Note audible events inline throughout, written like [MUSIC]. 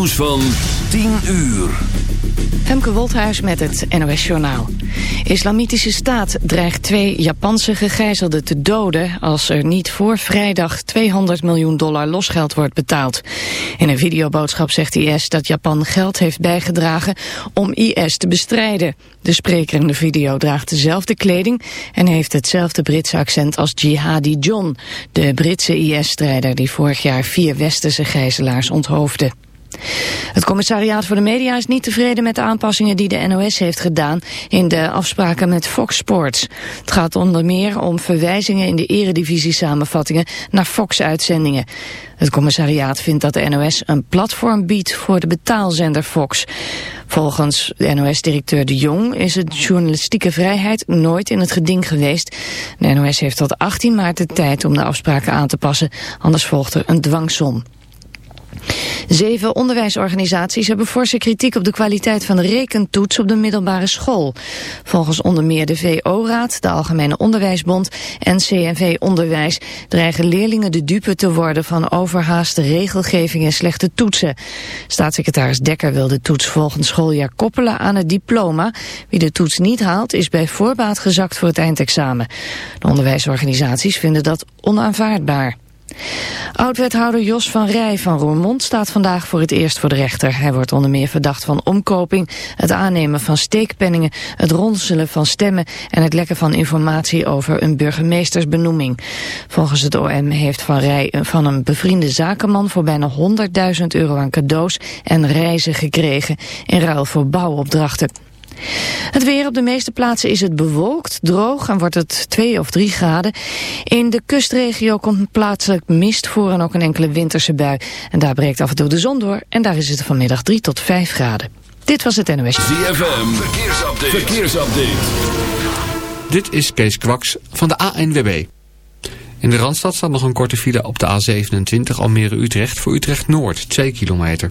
nieuws van 10 uur. Femke Wolthuis met het NOS Journaal. Islamitische Staat dreigt twee Japanse gegijzelden te doden... als er niet voor vrijdag 200 miljoen dollar losgeld wordt betaald. In een videoboodschap zegt IS dat Japan geld heeft bijgedragen... om IS te bestrijden. De spreker in de video draagt dezelfde kleding... en heeft hetzelfde Britse accent als Jihadi John... de Britse IS-strijder die vorig jaar vier westerse gijzelaars onthoofde. Het commissariaat voor de media is niet tevreden met de aanpassingen die de NOS heeft gedaan in de afspraken met Fox Sports. Het gaat onder meer om verwijzingen in de eredivisie samenvattingen naar Fox-uitzendingen. Het commissariaat vindt dat de NOS een platform biedt voor de betaalzender Fox. Volgens de NOS-directeur De Jong is het journalistieke vrijheid nooit in het geding geweest. De NOS heeft tot 18 maart de tijd om de afspraken aan te passen, anders volgt er een dwangsom. Zeven onderwijsorganisaties hebben forse kritiek op de kwaliteit van de rekentoets op de middelbare school. Volgens onder meer de VO-raad, de Algemene Onderwijsbond en CNV Onderwijs dreigen leerlingen de dupe te worden van overhaaste regelgeving en slechte toetsen. Staatssecretaris Dekker wil de toets volgend schooljaar koppelen aan het diploma. Wie de toets niet haalt is bij voorbaat gezakt voor het eindexamen. De onderwijsorganisaties vinden dat onaanvaardbaar. Oud-wethouder Jos van Rij van Roermond staat vandaag voor het eerst voor de rechter. Hij wordt onder meer verdacht van omkoping, het aannemen van steekpenningen, het ronselen van stemmen en het lekken van informatie over een burgemeestersbenoeming. Volgens het OM heeft Van Rij van een bevriende zakenman voor bijna 100.000 euro aan cadeaus en reizen gekregen in ruil voor bouwopdrachten. Het weer op de meeste plaatsen is het bewolkt, droog en wordt het 2 of 3 graden. In de kustregio komt plaatselijk mist voor en ook een enkele winterse bui. En daar breekt af en toe de zon door en daar is het vanmiddag 3 tot 5 graden. Dit was het NOS. ZFM, verkeersupdate. verkeersupdate. Dit is Kees Kwaks van de ANWB. In de Randstad staat nog een korte file op de A27 Almere-Utrecht voor Utrecht-Noord, 2 kilometer.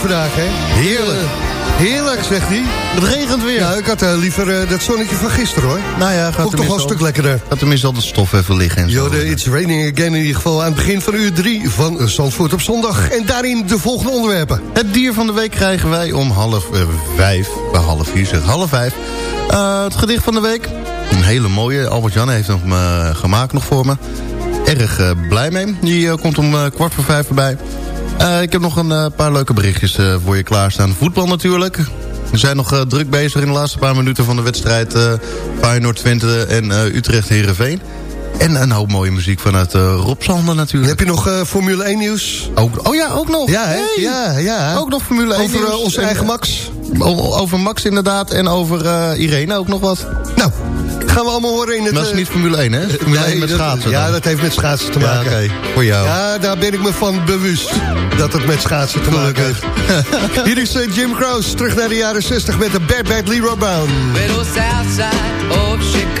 Vandaag, hè? Heerlijk. Heerlijk, zegt hij. Het regent weer. Ja, ik had uh, liever uh, dat zonnetje van gisteren, hoor. Nou ja, gaat toch wel een stuk lekkerder. Gaat tenminste al de stof even liggen. En zo. Yo, It's Raining Again in ieder geval aan het begin van uur drie van Zandvoort op zondag. En daarin de volgende onderwerpen. Het dier van de week krijgen wij om half uh, vijf. Bij half vier zeg, half vijf. het gedicht van de week. Een hele mooie. Albert-Jan heeft hem gemaakt nog voor me. Erg blij mee. Die komt om kwart voor vijf voorbij. Uh, ik heb nog een uh, paar leuke berichtjes uh, voor je klaarstaan. Voetbal natuurlijk. We zijn nog druk bezig in de laatste paar minuten van de wedstrijd... Feyenoord-Twente en Utrecht-Herenveen. En een hoop mooie muziek vanuit Rob Sander natuurlijk. Heb je nog Formule 1 nieuws? Ook, oh ja, ook nog. Ja? Hey. ja, ja. Ook nog Formule 1 Over nieuws. onze eigen Max. Over Max inderdaad en over Irene ook nog wat. Nou, gaan we allemaal horen in het... Dat is niet Formule 1, hè? Formule nee, 1 met schaatsen. Ja, dat heeft met schaatsen te maken. Ja, oké. Okay. Voor jou. Ja, daar ben ik me van bewust. Dat het met schaatsen te maken heeft. Hier is uh, Jim Crouse, terug naar de jaren 60 met de Bad Bad Leroy Brown. Little south side of Chicago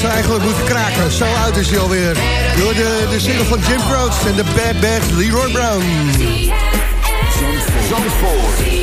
zou eigenlijk moeten kraken. Zo oud is hij alweer. Door de, de single van Jim Croce en de Bad Bad Leroy Brown. Zandvoort.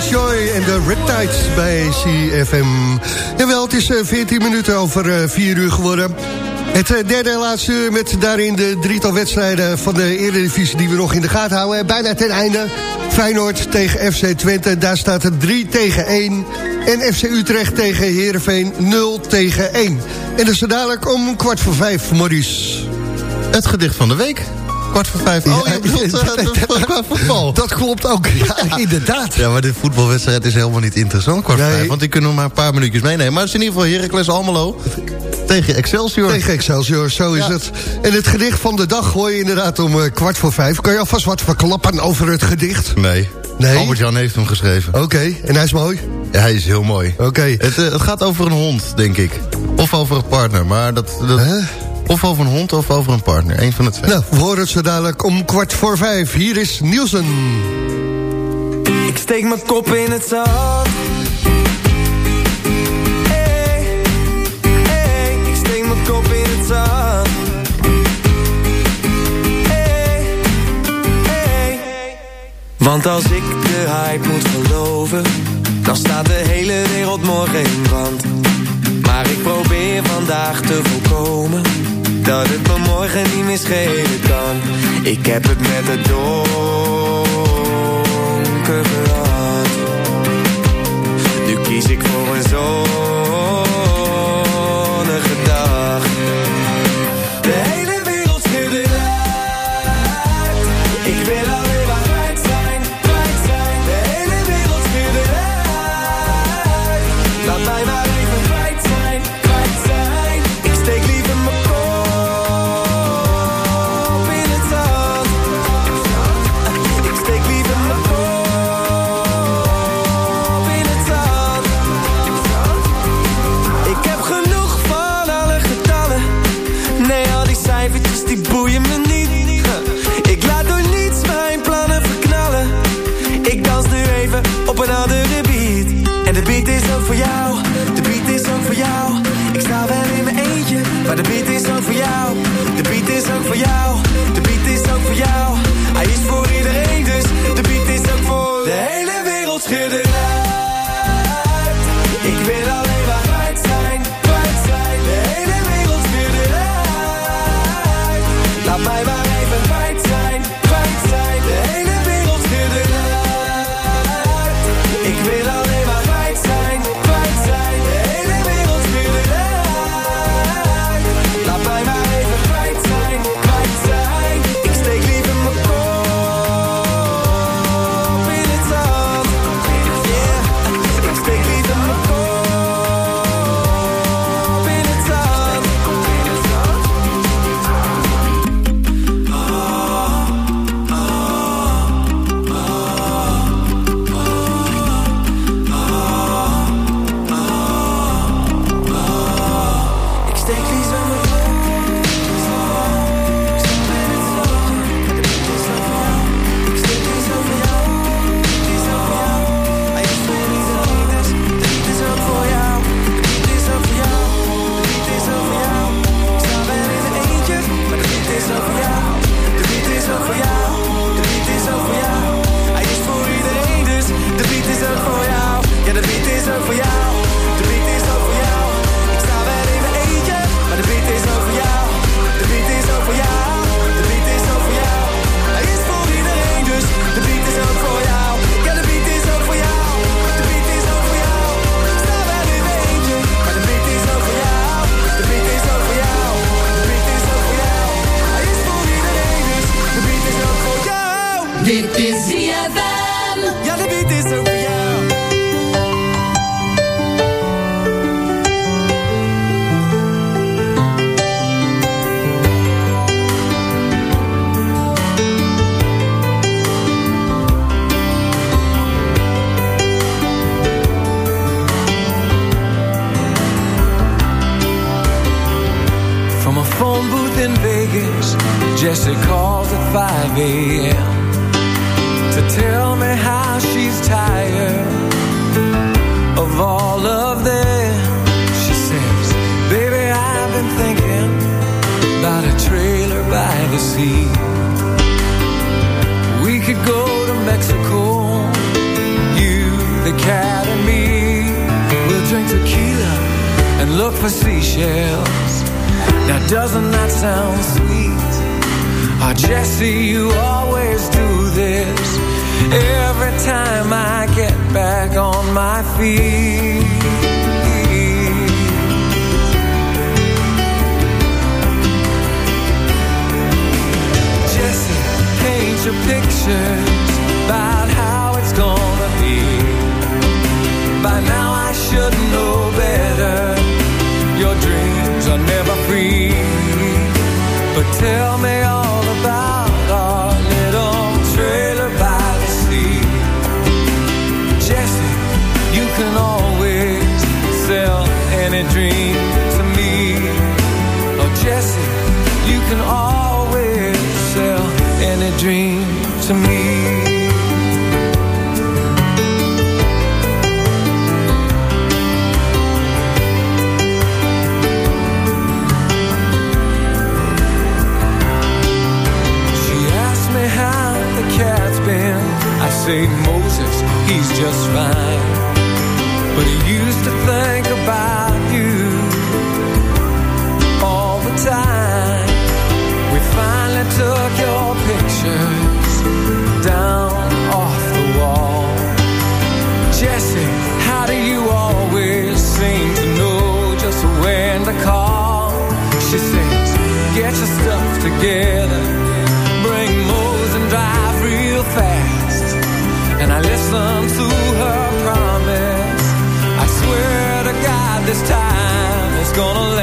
Joy en de Riptides bij CFM. Jawel, het is 14 eh, minuten over 4 uur geworden. Het eh, derde en laatste uur met daarin de drietal wedstrijden van de Eredivisie... die we nog in de gaten houden. Bijna ten einde. Feyenoord tegen FC Twente, daar staat het 3 tegen 1. En FC Utrecht tegen Heerenveen 0 tegen 1. En dat is dadelijk om kwart voor vijf, Maurice. Het gedicht van de week. Kwart voor vijf. Oh, je bedoelt [LAUGHS] uh, voetbal. [LAUGHS] Dat klopt ook, ja, inderdaad. Ja, maar de voetbalwedstrijd is helemaal niet interessant, kwart voor vijf. Want die kunnen we maar een paar minuutjes meenemen. Maar het is in ieder geval Heracles Almelo tegen Excelsior. Tegen Excelsior, zo is het. En het gedicht van de dag gooi je inderdaad om uh, kwart voor vijf. Kan je alvast wat verklappen over het gedicht? Nee. nee? Albert-Jan heeft hem geschreven. Oké, en hij is mooi? Ja, hij is heel mooi. Oké. Het, uh, het, gaat over een hond, denk ik. Of over een partner, maar dat... dat... Of over een hond of over een partner. Eén van de twee. Nou, we horen het zo dadelijk om kwart voor vijf. Hier is Nielsen. Ik steek mijn kop in het zand. Hey, hey, ik steek mijn kop in het zand. Hey, hey. Want als ik de hype moet geloven, dan staat de hele wereld morgen in brand. Maar ik probeer vandaag te voorkomen dat het me morgen niet meer schelen kan. Ik heb het met het donker gehad. Nu kies ik voor een zonnige should know better. Your dreams are never free. But tell me just fine. Gonna last.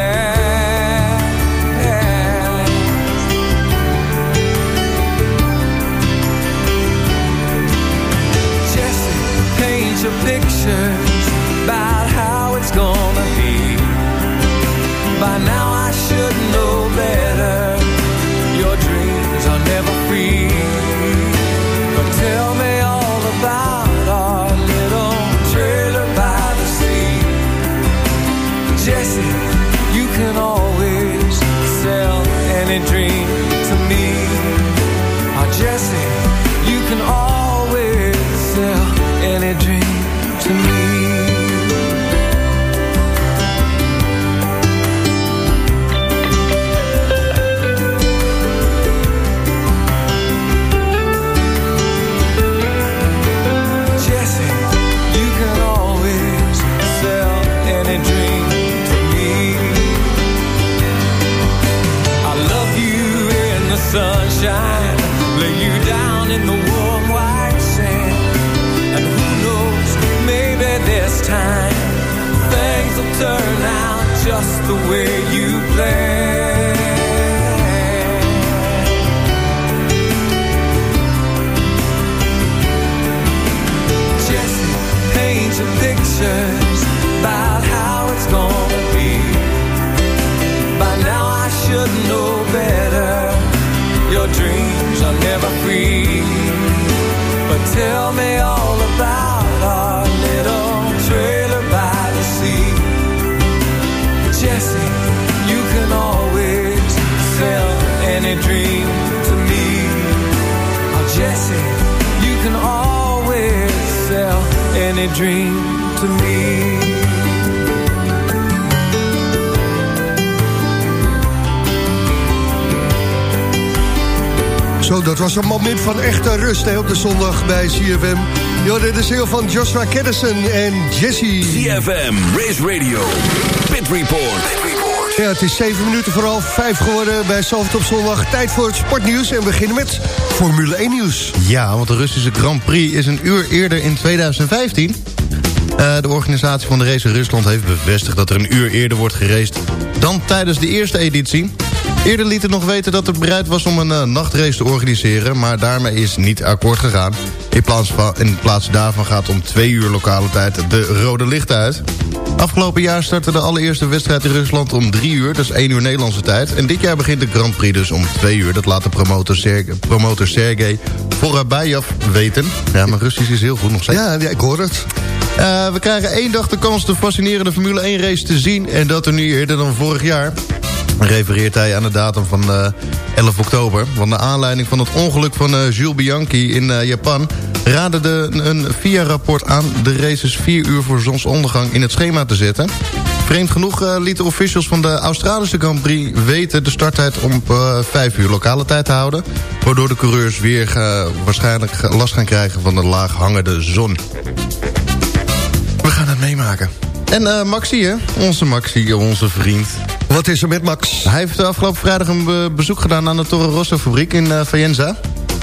Zondag bij CFM. Jorden de ziel van Joshua Kennison en Jesse. CFM, Race Radio, Pit Report. Ja, het is 7 minuten voor half 5 geworden bij Salford op zondag. Tijd voor het sportnieuws en we beginnen met Formule 1 nieuws. Ja, want de Russische Grand Prix is een uur eerder in 2015. Eh, de organisatie van de race in Rusland heeft bevestigd dat er een uur eerder wordt geraced dan tijdens de eerste editie. Eerder liet het nog weten dat het bereid was om een eh, nachtrace te organiseren... maar daarmee is niet akkoord gegaan. In plaats, van, in plaats daarvan gaat om twee uur lokale tijd de rode licht uit. Afgelopen jaar startte de allereerste wedstrijd in Rusland om drie uur... dat is één uur Nederlandse tijd. En dit jaar begint de Grand Prix dus om twee uur. Dat laat de promotor, Serge, promotor weten. Ja, maar Russisch is heel goed nog steeds. Ja, ja ik hoor het. Uh, we krijgen één dag de kans de fascinerende Formule 1 race te zien... en dat er nu eerder dan vorig jaar refereert hij aan de datum van uh, 11 oktober. Want de aanleiding van het ongeluk van uh, Jules Bianchi in uh, Japan... raadde een FIA-rapport aan de races 4 uur voor zonsondergang in het schema te zetten. Vreemd genoeg uh, lieten officials van de Australische Grand Prix weten... de starttijd om uh, 5 uur lokale tijd te houden... waardoor de coureurs weer waarschijnlijk last gaan krijgen van de laag hangende zon. We gaan het meemaken. En Maxi, hè? Onze Maxi, onze vriend. Wat is er met Max? Hij heeft afgelopen vrijdag een be bezoek gedaan aan de Toro Rosso fabriek in uh, Faenza.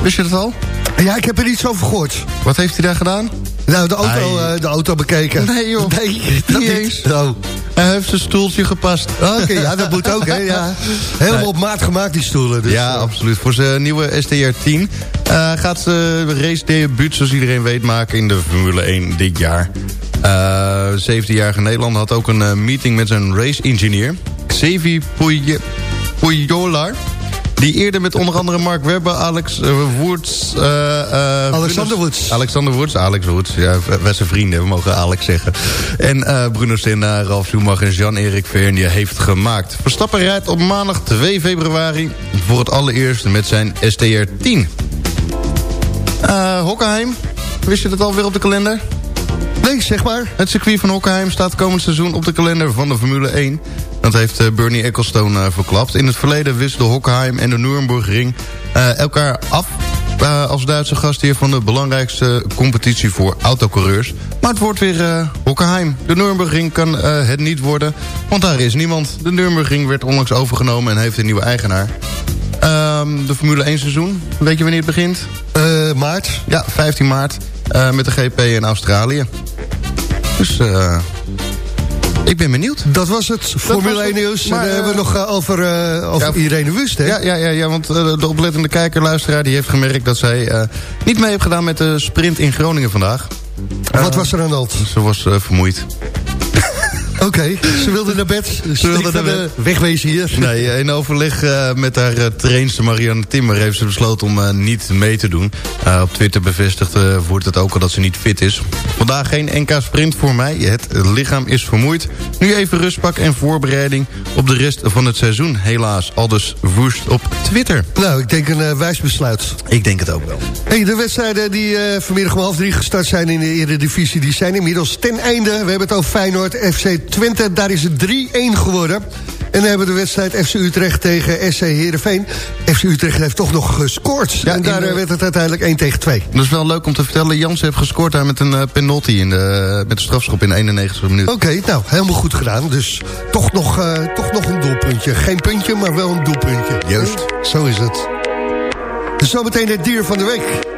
Wist je dat al? Ja, ik heb er iets over gehoord. Wat heeft hij daar gedaan? Nou, de auto, uh, de auto bekeken. Nee joh, nee, dat niet eens. Oh. Hij heeft zijn stoeltje gepast. Oké, okay, ja, [LAUGHS] dat moet ook, hè. Ja. Helemaal nee. op maat gemaakt, die stoelen. Dus, ja, uh. absoluut. Voor zijn nieuwe STR 10 uh, gaat ze race debuut, zoals iedereen weet, maken in de Formule 1 dit jaar. Uh, 17-jarige Nederlander had ook een meeting met zijn race-engineer... Xavier Pujolar... Die eerder met onder andere Mark Webber, Alex uh, Woods... Uh, uh, Alexander Woods. Alexander Woods, Alex Woods. Ja, wij zijn vrienden, we mogen Alex zeggen. En Bruno Senna, Ralf Schumacher en Jean-Erik Vernier heeft gemaakt. Verstappen rijdt op maandag 2 februari voor het allereerst met zijn STR 10. Hockenheim, wist je dat alweer op de kalender? Nee, zeg maar. Het circuit van Hockenheim staat komend seizoen op de kalender van de Formule 1. Dat heeft uh, Bernie Ecclestone uh, verklapt. In het verleden wisselden Hockenheim en de Nürburgring uh, elkaar af... als Duitse gastheer van de belangrijkste competitie voor autocoureurs. Maar het wordt weer Hockenheim. De Nürburgring kan het niet worden, want daar is niemand. De Nürburgring werd onlangs overgenomen en heeft een nieuwe eigenaar. Um, de Formule 1 seizoen, weet je wanneer het begint? maart. Ja, 15 maart. met de GP in Australië. Dus uh, ik ben benieuwd. Dat was het Formule 1 nieuws. Maar, en dan hebben we nog uh, over, uh, over ja, Irene Wust, hè? Ja, ja, ja, ja want de oplettende kijker, luisteraar... die heeft gemerkt dat zij niet mee heeft gedaan met de sprint in Groningen vandaag. Wat was er aan de hand? Ze was vermoeid. Okay, ze wilde naar bed. Ze wilde naar bed. wegwezen hier. Nee, in overleg uh, met haar uh, trainster Marianne Timmer... heeft ze besloten om uh, niet mee te doen. op Twitter bevestigt wordt het ook al dat ze niet fit is. Vandaag geen NK Sprint voor mij. Het lichaam is vermoeid. Nu even rustpak en voorbereiding op de rest van het seizoen. Helaas, al dus woest op Twitter. Nou, ik denk een wijs besluit. Ik denk het ook wel. Hey, de wedstrijden die vanmiddag om half drie gestart zijn in de Eredivisie... die zijn inmiddels ten einde. We hebben het over Feyenoord, FC Twente, daar is het 3-1 geworden. En dan hebben we de wedstrijd FC Utrecht tegen SC Heerenveen. FC Utrecht heeft toch nog gescoord. Ja, en daar de... werd het uiteindelijk 1 tegen 2. Dat is wel leuk om te vertellen. Jans heeft gescoord daar met een uh, penalty in de, met een strafschop in de 91 minuut. Oké, okay, nou, helemaal goed gedaan. Dus toch nog, uh, toch nog een doelpuntje. Geen puntje, maar wel een doelpuntje. Juist. Zo is het. Dus zometeen het dier van de week.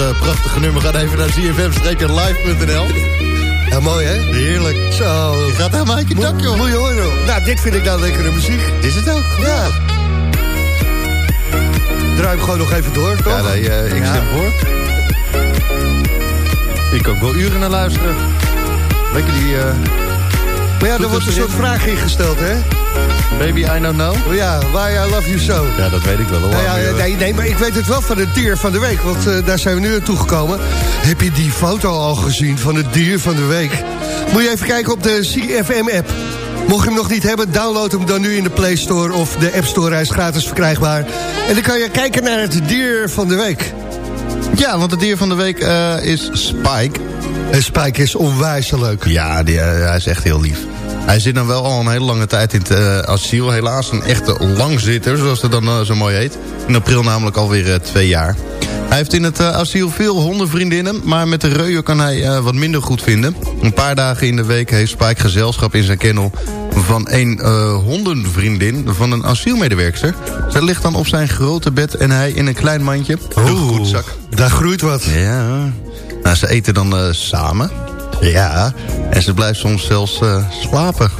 Eh, prachtige nummer... ga even naar zfm-live.nl. Ja, mooi hè? Heerlijk. Zo. Je gaat uit je dak, joh. Moet je horen. Nou, dit vind ik nou lekkere muziek. Is het ook? Ja. Draai hem gewoon nog even door, toch? Ja, nee, eh, ik Ja. stem voor. Ik kan ook wel uren naar luisteren. Lekker die... eh, Maar ja, er wordt een soort vraag ingesteld, hè? Baby, I don't know. Oh ja, why I love you so. Ja, dat weet ik wel. hoor. Nou ja, nee, nee, maar ik weet het wel van het dier van de week. Want eh, daar zijn we nu naartoe gekomen. Heb je die foto al gezien van het dier van de week? Moet je even kijken op de CFM-app. Mocht je hem nog niet hebben, download hem dan nu in de Play Store... of de App Store, hij is gratis verkrijgbaar. En dan kan je kijken naar het dier van de week. Ja, want het dier van de week eh, is Spike. En Spike is onwijs leuk. Ja, die, eh, hij is echt heel lief. Hij zit dan wel al een hele lange tijd in het eh, asiel. Helaas een echte langzitter, zoals het dan eh, zo mooi heet. In april namelijk alweer eh, twee jaar. Hij heeft in het asiel veel hondenvriendinnen... maar met de reuien kan hij wat minder goed vinden. Een paar dagen in de week heeft Spike gezelschap in zijn kennel... van een hondenvriendin van een asielmedewerkster. Zij ligt dan op zijn grote bed en hij in een klein mandje. Zak. Daar groeit wat. Ja. Nou, ze eten dan samen. Ja. En ze blijft soms zelfs eh, slapen.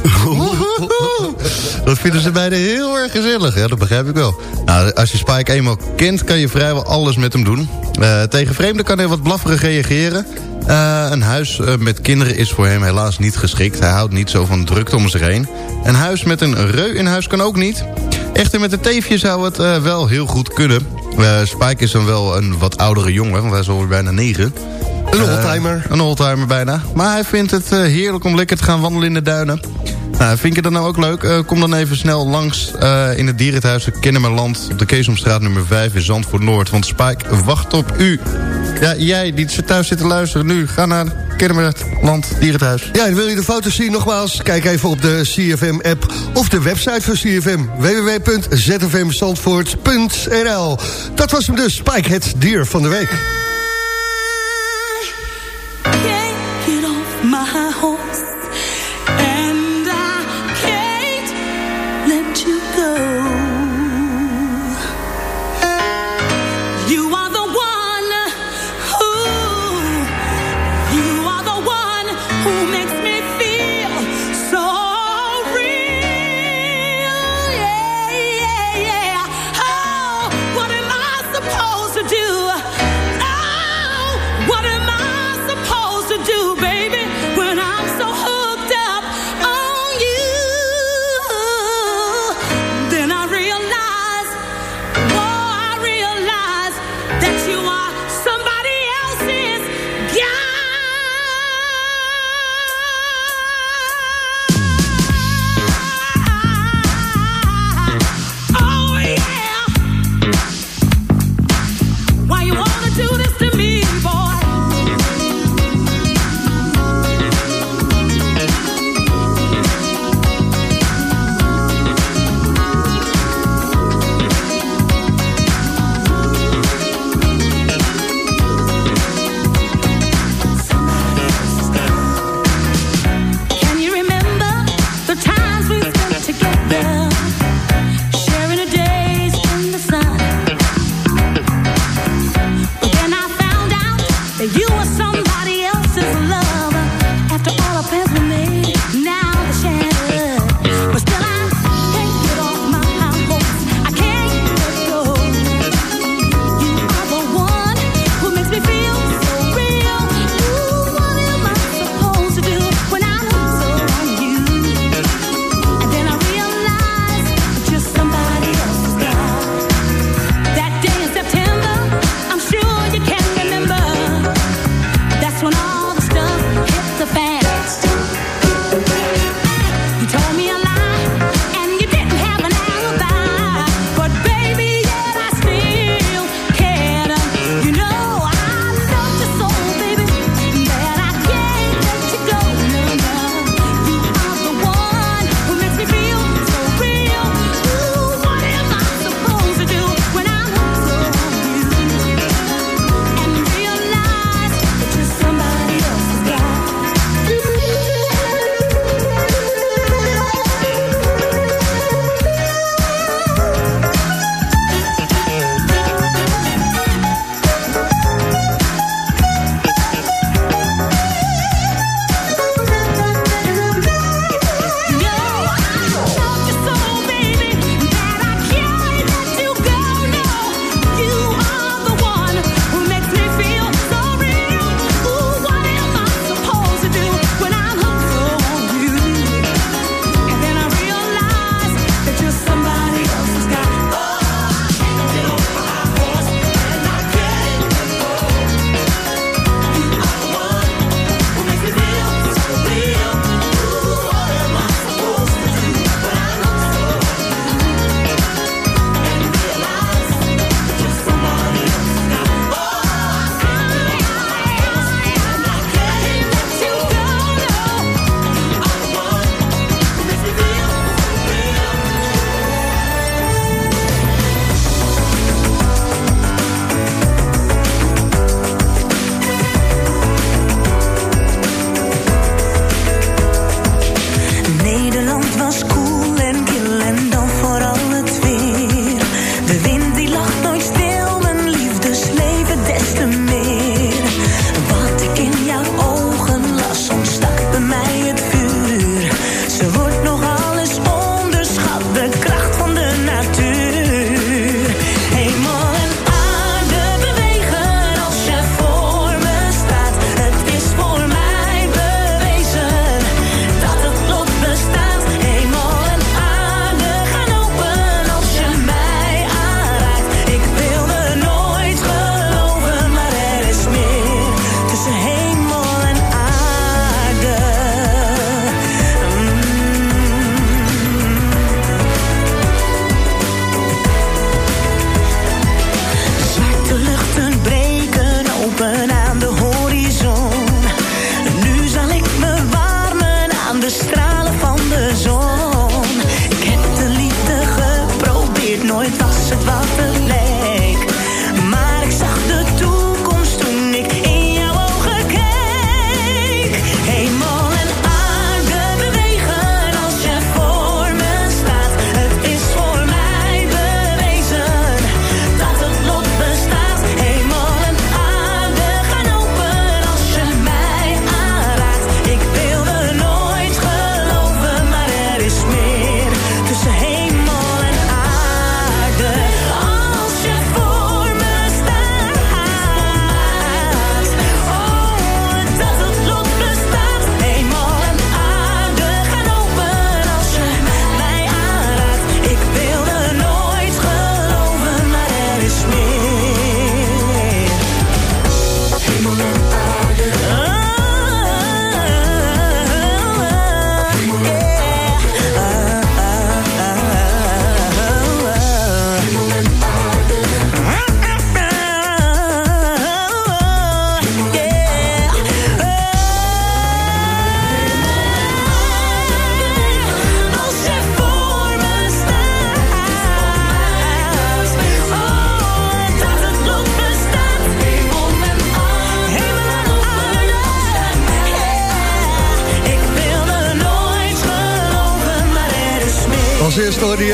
dat vinden ze beiden heel erg gezellig. Ja, dat begrijp ik wel. Nou, als je Spike eenmaal kent, kan je vrijwel alles met hem doen. Eh, tegen vreemden kan hij wat blafferig reageren. Eh, een huis met kinderen is voor hem helaas niet geschikt. Hij houdt niet zo van drukte om zich heen. Een huis met een reu in huis kan ook niet. Echter met een teefje zou het wel heel goed kunnen. Spike is dan wel een wat oudere jongen, want hij is alweer bijna negen. Een Eh, oldtimer. een oldtimer bijna. Maar hij vindt het eh, heerlijk om lekker te gaan wandelen in de duinen. Nou, vind je dat nou ook leuk? Eh, kom dan even snel langs in het dierenthuis Kennemerland... op de Keesomstraat nummer 5 in Zandvoort Noord. Want Spike wacht op u. Ja, jij die thuis zit te luisteren nu. Ga naar Kennemerland Dierenthuis. Ja, en wil je de foto's zien nogmaals? Kijk even op de CFM-app of de website van CFM. www.zfmzandvoort.nl Dat was hem dus, Spike, het dier van de week.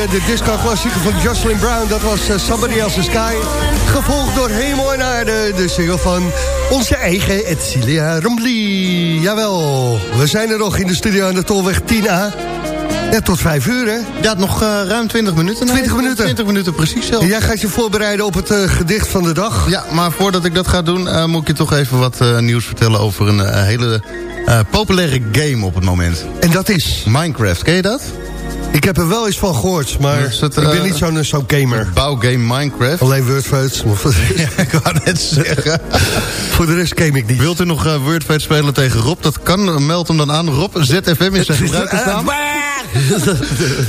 De disco-klassieker van Jocelyn Brown. Dat was eh, Somebody Else's Sky. Gevolgd door Hemel en Aarde. De single van onze eigen Edcilia Rombly. Jawel, we zijn er nog in de studio aan de Tolweg 10A. Ja, tot vijf uur, hè? Ja, nog eh, ruim 20 minuten. 20 minuten? 20 minuten, precies zelf. En jij gaat je voorbereiden op het eh, gedicht van de dag. Ja, maar voordat ik dat ga doen, moet ik je toch even wat nieuws vertellen over een hele populaire game op het moment. En dat is? Minecraft, ken je dat? Ik heb er wel eens van gehoord, maar Is het, ik ben eh, niet zo'n zo'n gamer. Bouwgame Minecraft. Alleen Wordfeud. [LAUGHS] Ja, ik wou net zeggen. [LAUGHS] Voor de rest game ik niet. Wilt u nog uh, Wordfeud spelen tegen Rob? Dat kan, meld hem dan aan. Rob, ZFM is zijn [LAUGHS] gebruikersnaam.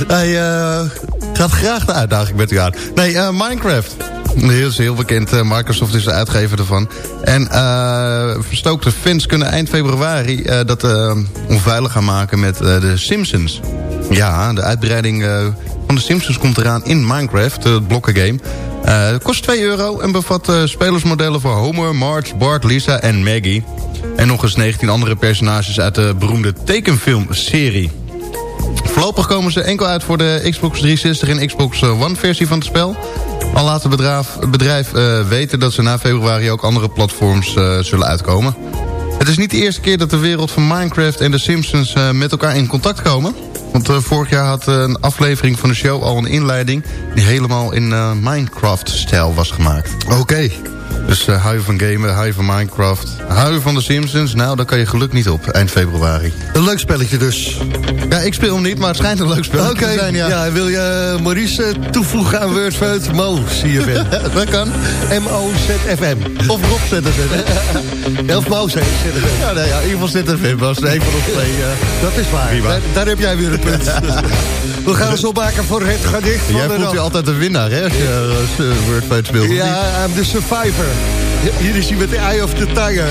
Hij eh, gaat graag de uitdaging met u aan. Nee, eh, Minecraft. Heel, is heel bekend. eh, Microsoft is de uitgever ervan. En eh, verstookte fans kunnen eind februari eh, dat eh, onveilig gaan maken met eh, de Simpsons. Ja, de uitbreiding eh, van de Simpsons komt eraan in Minecraft, het blokkengame. Het kost 2 euro en bevat eh, spelersmodellen voor Homer, Marge, Bart, Lisa en Maggie. En nog eens 19 andere personages uit de beroemde tekenfilmserie. Voorlopig komen ze enkel uit voor de Xbox 360 en Xbox One versie van het spel. Al laat het bedrijf, weten dat ze na februari ook andere platforms zullen uitkomen. Is niet de eerste keer dat de wereld van Minecraft en de Simpsons eh, met elkaar in contact komen. Want eh, vorig jaar had eh, een aflevering van de show al een inleiding... die helemaal in Minecraft-stijl was gemaakt. Oké. Dus je van gamen, je van Minecraft, je van de Simpsons... nou, dan kan je geluk niet op, eind februari. Een leuk spelletje dus. Ja, ik speel hem niet, maar het schijnt een leuk spelletje Oké, te zijn, ja. ja. wil je eh, Maurice eh, toevoegen aan Wordfeud? Mo, CFM. [LAUGHS] dat kan. M-O-Z-F-M. Of Rob ZFM. [LAUGHS] Of Mo ZFM. Ja, nee, ja, in ieder geval ZFM was een van ons twee. Dat is waar. Daar, daar heb jij weer een punt. [LAUGHS] We gaan ons opmaken voor het gedicht van Jij de voelt je altijd de winnaar, hè, als je uh, Wordfight speelt. Ja, I'm the survivor. Hier is hij met de Eye of the Tiger.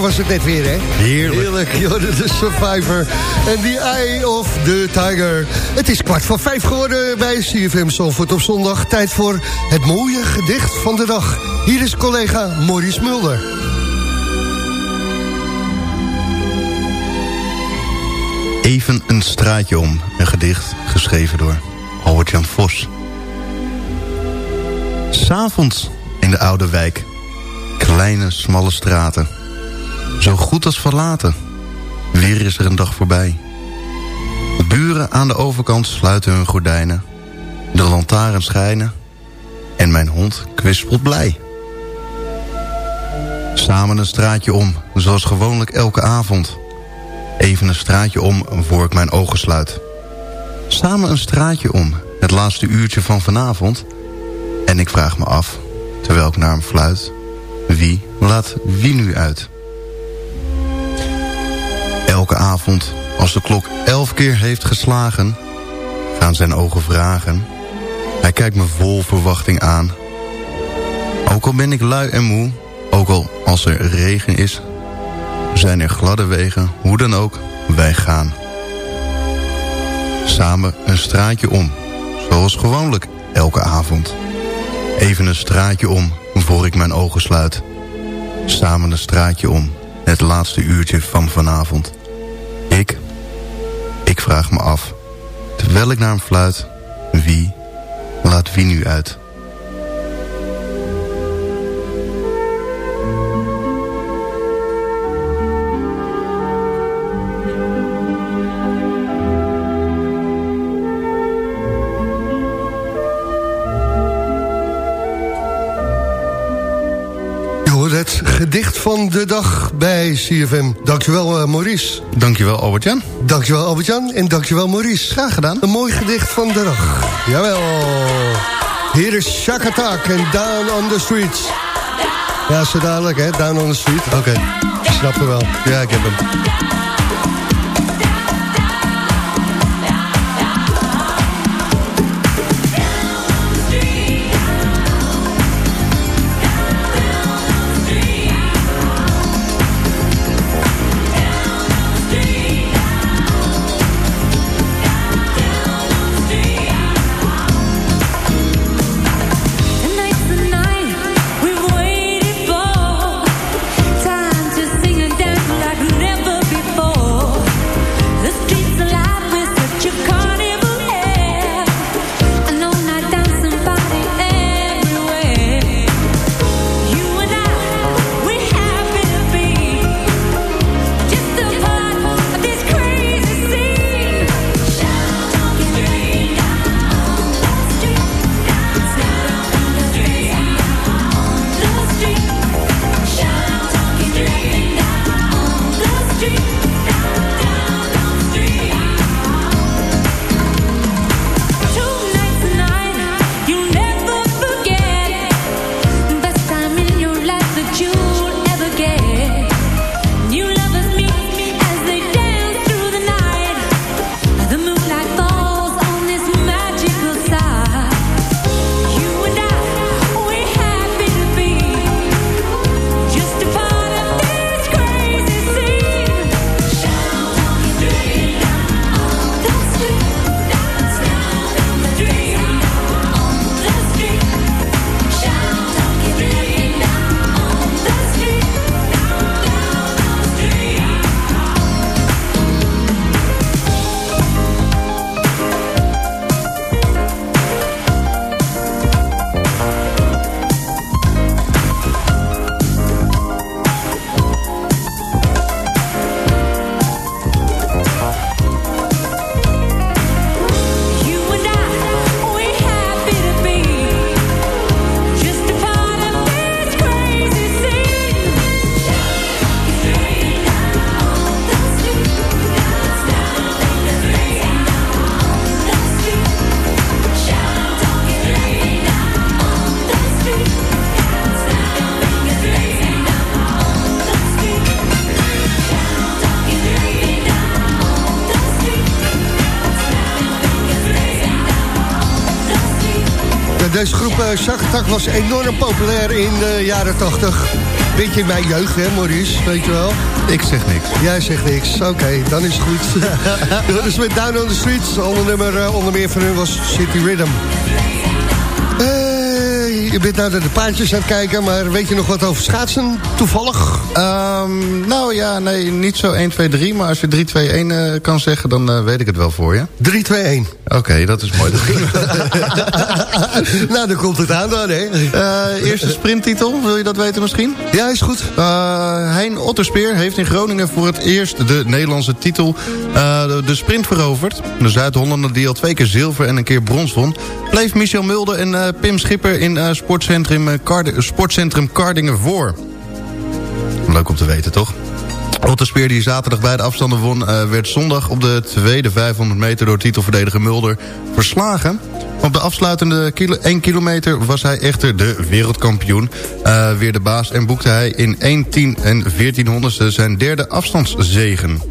Was het net weer, hè? Heerlijk. Heerlijk, de Survivor. En die Eye of the Tiger. Het is kwart voor vijf geworden bij CFM Zalvoort op zondag. Tijd voor het mooie gedicht van de dag. Hier is collega Maurice Mulder. Even een straatje om. Een gedicht geschreven door Albert-Jan Vos. S'avonds in de oude wijk. Kleine, smalle straten. Zo goed als verlaten. Weer is er een dag voorbij. De buren aan de overkant sluiten hun gordijnen. De lantaarns schijnen. En mijn hond kwispelt blij. Samen een straatje om, zoals gewoonlijk elke avond. Even een straatje om, voor ik mijn ogen sluit. Samen een straatje om, het laatste uurtje van vanavond. En ik vraag me af, terwijl ik naar hem fluit... wie laat wie nu uit? Elke avond, als de klok elf keer heeft geslagen... gaan zijn ogen vragen. Hij kijkt me vol verwachting aan. Ook al ben ik lui en moe, ook al als er regen is... zijn er gladde wegen, hoe dan ook, wij gaan. Samen een straatje om, zoals gewoonlijk elke avond. Even een straatje om, voor ik mijn ogen sluit. Samen een straatje om, het laatste uurtje van vanavond. Ik, vraag me af, terwijl ik naar hem fluit... wie laat wie nu uit? Gedicht van de dag bij CFM. Dankjewel, eh, Maurice. Dankjewel, Albert-Jan. Dankjewel, Albert-Jan. En dankjewel, Maurice. Graag gedaan. Een mooi gedicht van de dag. Jawel. Hier is Shakatak en Down on the Streets. Ja, zo dadelijk, hè? Down on the Street. Oké, je snapt er wel. Ja, ik heb hem. Uh, Shakatak was enorm populair in de jaren 80. beetje in mijn jeugd, hè, Maurice? Weet je wel? Ik zeg niks. Jij zegt niks. Oké, dan is het goed. [LAUGHS] Dat is met Down on the Streets. Onder nummer eh, onder meer van hun was City Rhythm. Eh, je bent naar de paardjes aan het kijken, maar weet je nog wat over schaatsen? Toevallig? Ehm, nou ja, nee, niet zo 1, 2, 3. Maar als je 3, 2, 1 eh, kan zeggen, dan eh, weet ik het wel voor je. 3, 2, 1. Oké, dat is mooi. [LAUGHS] nou, dan komt het aan dan, hè? Eh, eerste sprinttitel, wil je dat weten misschien? Ja, is goed. Eh, hein Otterspeer heeft in Groningen voor het eerst de Nederlandse titel eh, de, de sprint veroverd. De Zuid-Hollander die al twee keer zilver en een keer brons won... bleef Michel Mulder en eh, Pim Schipper in eh, sportcentrum, eh, Kardi- sportcentrum Kardingen voor. Leuk om te weten, toch? Otterspeer die zaterdag beide afstanden won... eh, werd zondag op de tweede 500 meter door titelverdediger Mulder verslagen. Op de afsluitende kilo 1 kilometer was hij echter de wereldkampioen. eh, weer de baas en boekte hij in 1, 10 en 1400ste zijn derde afstandszegen.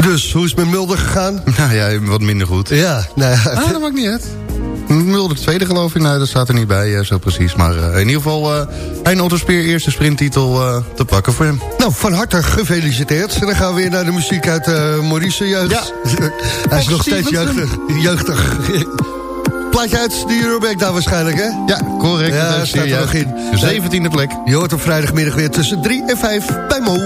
Dus, hoe is het met Mulder gegaan? [LAUGHS] Nou ja, wat minder goed. Ja, nou ja. Ah, dat maakt niet uit. Mulder tweede geloof ik, nou, dat staat er niet bij eh, zo precies. Maar eh, in ieder geval, Hein Otterspeer eerste sprinttitel te pakken voor hem. Nou, van harte gefeliciteerd. En dan gaan we weer naar de muziek uit uh, Maurice jeugd. Ja. [LAUGHS] Hij is nog steeds jeugdig. jeugdig. Plaatje uit de Euroback daar waarschijnlijk, hè? Ja, correct. Ja, staat er nog in. De 17e plek. Je hoort op vrijdagmiddag weer tussen 3 en 5 bij Mo.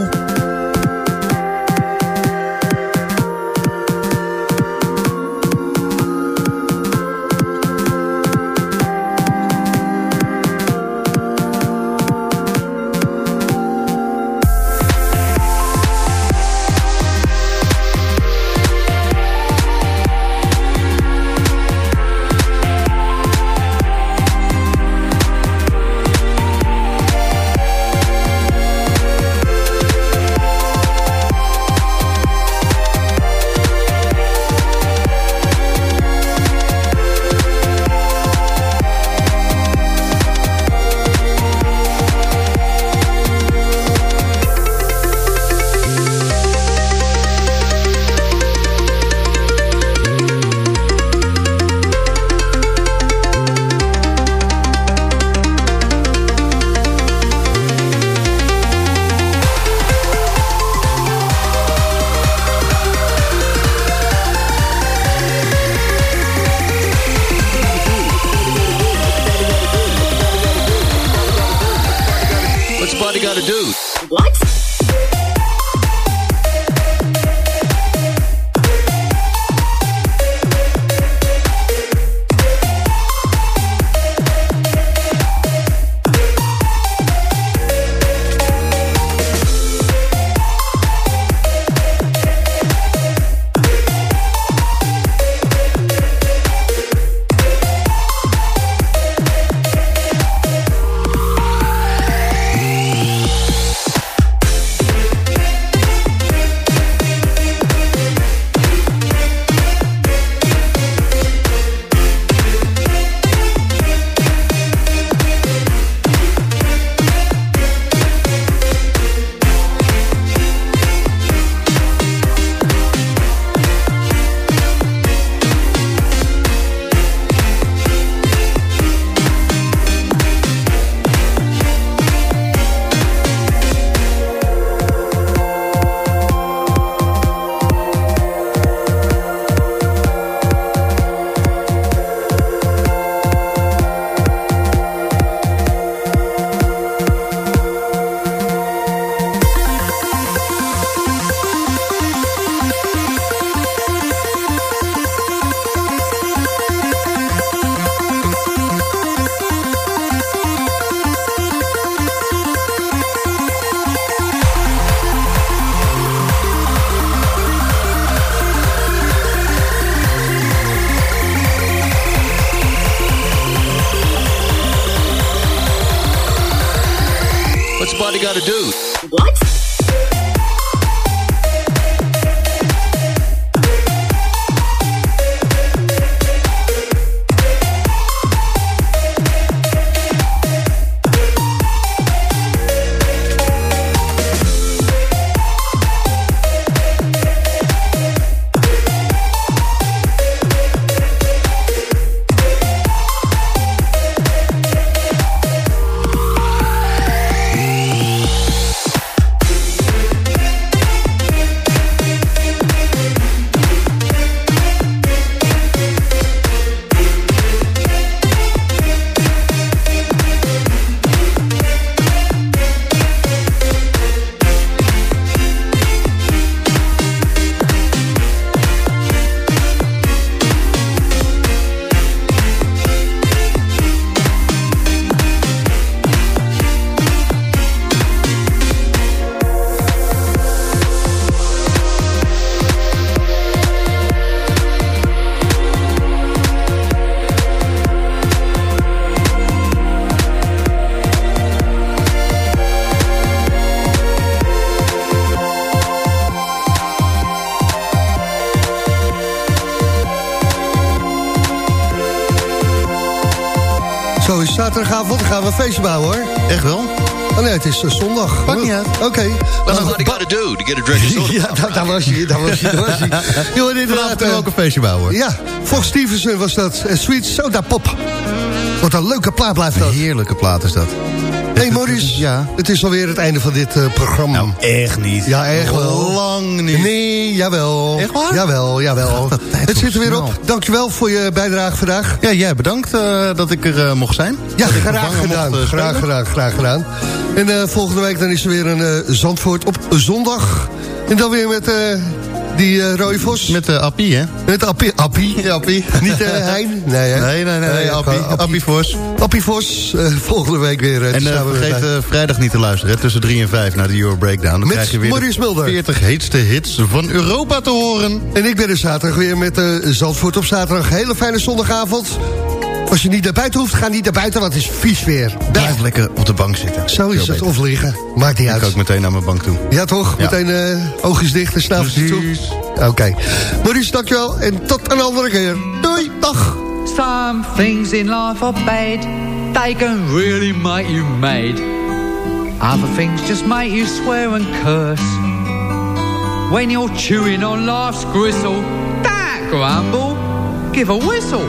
Een feestje bouwen hoor. Echt wel? Oh nee, het is eh, zondag. Maakt niet uit. Oké. What do you gotta do to get a dress [LAUGHS] soda Ja, daar, daar was hij, daar was hij, daar was. Je [LAUGHS] hoorde inderdaad... Eh, ook een feestje bouwen. hoor. Ja, Fox Stevenson was dat. En Sweet Soda Pop. Wat een leuke plaat blijft dat. Een heerlijke plaat is dat. Hey Maurice, Ja. het is alweer het einde van dit eh, programma. Nou, echt niet. Ja, echt wel. Lang niet. Nee, jawel. Echt waar? Jawel, jawel. Tijd Het zit er weer snel. op. Dankjewel voor je bijdrage vandaag. Ja, jij bedankt eh, dat ik er eh, mocht zijn. Ja, graag gedaan. mocht, graag gedaan, graag gedaan. En volgende week dan is er weer een Zandvoort op zondag. En dan weer met die eh Roy Vos. Met de Appie, hè? Met Appie. Appie. Ja, Appie. [LAUGHS] Niet eh Hein? Nee, hè? Nee, nee, nee, nee, Appie. gewoon Appie Vos. Appie Vos. eh, [LAUGHS] volgende week weer. eh, En eh, vergeet eh, vrijdag niet te luisteren, hè, tussen 3 en 5 naar de Euro Breakdown. Dan Met krijg je weer Maurice de Mulder. 40 heetste hits van Europa te horen. En ik ben er zaterdag weer met eh Zandvoort op zaterdag. Hele fijne zondagavond. Als je niet naar buiten hoeft, ga niet naar buiten, want het is vies weer. Blijf lekker op de bank zitten. Zo is het. Of liggen. Maakt niet Ik ga ook uit. meteen naar mijn bank toe. Ja, toch? Ja. Meteen eh oogjes dicht en snaveltje toe. Oké. Maurice, dankjewel. En tot een andere keer. Doei. Dag. Some things in life are bad. They can really make you mad. Other things just make you swear and curse. When you're chewing on life's gristle, that grumble, give a whistle.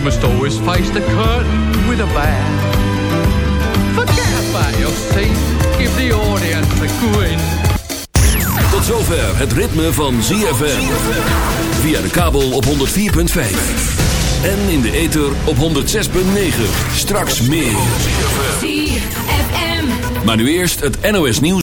You must always face the curtain with a bow. Forget about your seat, give the audience a grin. Tot zover het ritme van ZFM. Via de kabel op 104.5. En in de ether op 106.9. Straks meer. Maar nu eerst het NOS nieuws.